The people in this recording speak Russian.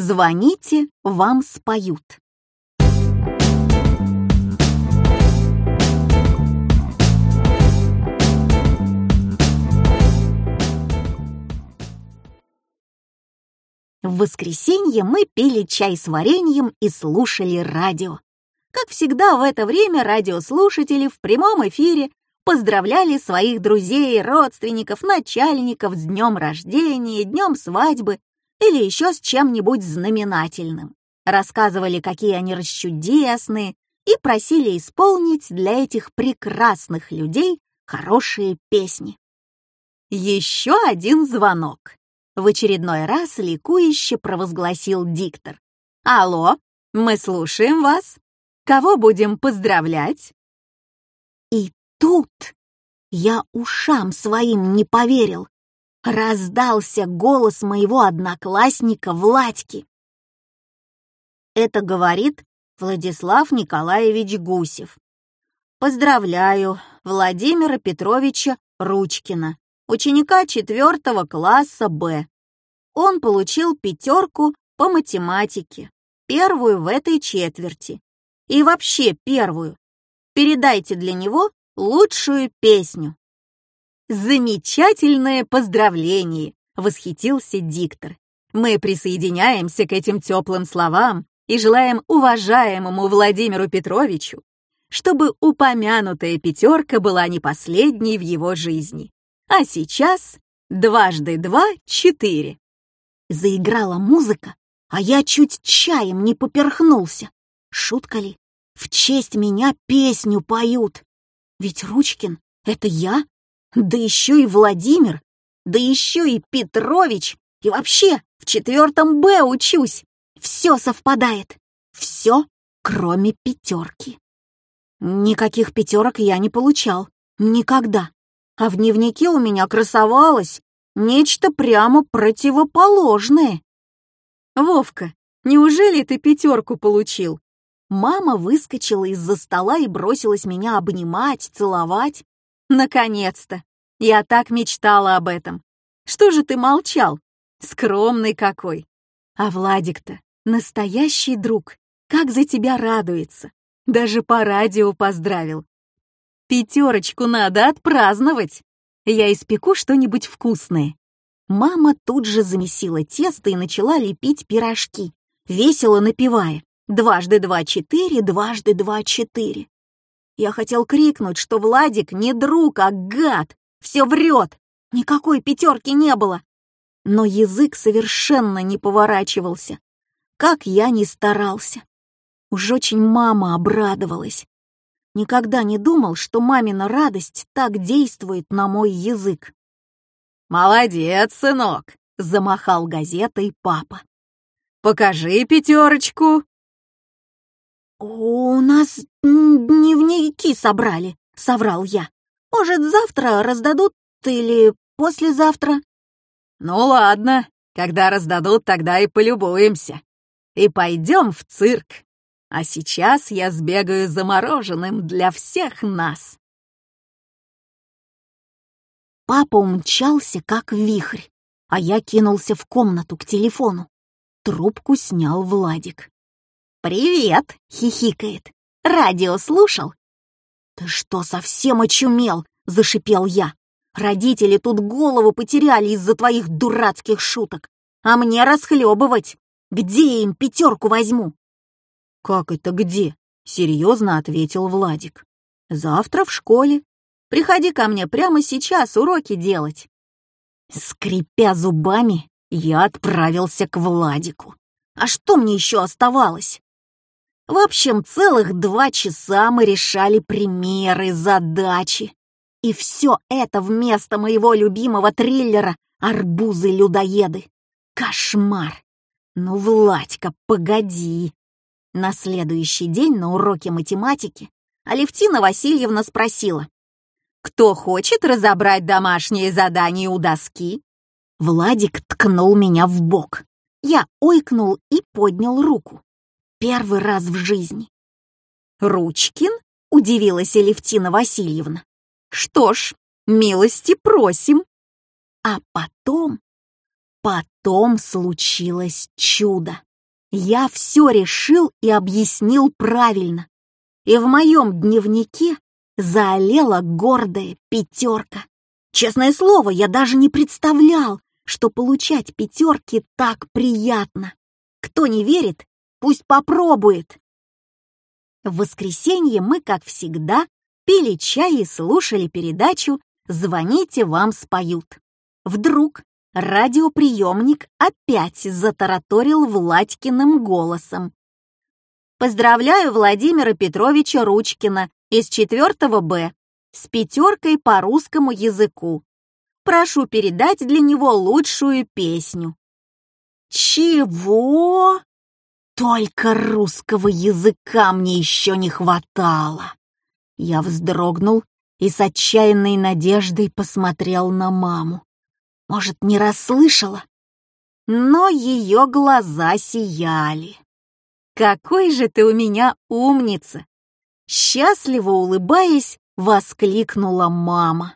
Звоните, вам споют. В воскресенье мы пили чай с вареньем и слушали радио. Как всегда в это время радиослушатели в прямом эфире поздравляли своих друзей, родственников, начальников с днем рождения, днем свадьбы или еще с чем-нибудь знаменательным. Рассказывали, какие они расчудесные, и просили исполнить для этих прекрасных людей хорошие песни. Еще один звонок. В очередной раз ликующе провозгласил диктор. «Алло, мы слушаем вас. Кого будем поздравлять?» И тут я ушам своим не поверил. Раздался голос моего одноклассника Владьки. Это говорит Владислав Николаевич Гусев. Поздравляю Владимира Петровича Ручкина, ученика четвертого класса Б. Он получил пятерку по математике, первую в этой четверти. И вообще первую. Передайте для него лучшую песню. Замечательное поздравление, восхитился диктор. Мы присоединяемся к этим теплым словам и желаем уважаемому Владимиру Петровичу, чтобы упомянутая пятерка была не последней в его жизни. А сейчас дважды два — четыре. Заиграла музыка, а я чуть чаем не поперхнулся. Шутка ли? В честь меня песню поют. Ведь Ручкин — это я, да еще и Владимир, да еще и Петрович, и вообще в четвертом Б учусь. Все совпадает. Все, кроме пятерки. Никаких пятерок я не получал. Никогда. А в дневнике у меня красовалось нечто прямо противоположное. «Вовка, неужели ты пятерку получил?» Мама выскочила из-за стола и бросилась меня обнимать, целовать. Наконец-то! Я так мечтала об этом. Что же ты молчал? Скромный какой. А Владик-то настоящий друг. Как за тебя радуется. Даже по радио поздравил. Пятерочку надо отпраздновать. Я испеку что-нибудь вкусное. Мама тут же замесила тесто и начала лепить пирожки, весело напевая «Дважды два — четыре, дважды два — четыре». Я хотел крикнуть, что Владик не друг, а гад, все врет, никакой пятерки не было. Но язык совершенно не поворачивался, как я ни старался. Уж очень мама обрадовалась. Никогда не думал, что мамина радость так действует на мой язык. «Молодец, сынок!» — замахал газетой папа. «Покажи пятерочку!» «У нас дневники собрали», — соврал я. «Может, завтра раздадут или послезавтра?» «Ну ладно, когда раздадут, тогда и полюбуемся. И пойдем в цирк. А сейчас я сбегаю за мороженым для всех нас». Папа умчался, как вихрь, а я кинулся в комнату к телефону. Трубку снял Владик. «Привет!» — хихикает. «Радио слушал?» «Ты что, совсем очумел?» — зашипел я. «Родители тут голову потеряли из-за твоих дурацких шуток, а мне расхлебывать. Где я им пятерку возьму?» «Как это где?» — серьезно ответил Владик. «Завтра в школе. Приходи ко мне прямо сейчас уроки делать». Скрипя зубами, я отправился к Владику. А что мне еще оставалось? В общем, целых два часа мы решали примеры, задачи. И все это вместо моего любимого триллера «Арбузы-людоеды». Кошмар! Ну, Владька, погоди. На следующий день на уроке математики Алевтина Васильевна спросила, «Кто хочет разобрать домашние задания у доски?» Владик ткнул меня в бок. Я ойкнул и поднял руку. Первый раз в жизни. «Ручкин?» — удивилась Алевтина Васильевна. «Что ж, милости просим». А потом... Потом случилось чудо. Я все решил и объяснил правильно. И в моем дневнике заолела гордая пятерка. Честное слово, я даже не представлял, что получать пятерки так приятно. Кто не верит, пусть попробует. В воскресенье мы, как всегда, пили чай и слушали передачу «Звоните, вам споют». Вдруг радиоприемник опять затараторил Владькиным голосом. «Поздравляю Владимира Петровича Ручкина из 4 Б с пятеркой по русскому языку. Прошу передать для него лучшую песню». «Чего?» Только русского языка мне еще не хватало. Я вздрогнул и с отчаянной надеждой посмотрел на маму. Может, не расслышала? Но ее глаза сияли. «Какой же ты у меня умница!» Счастливо улыбаясь, воскликнула мама.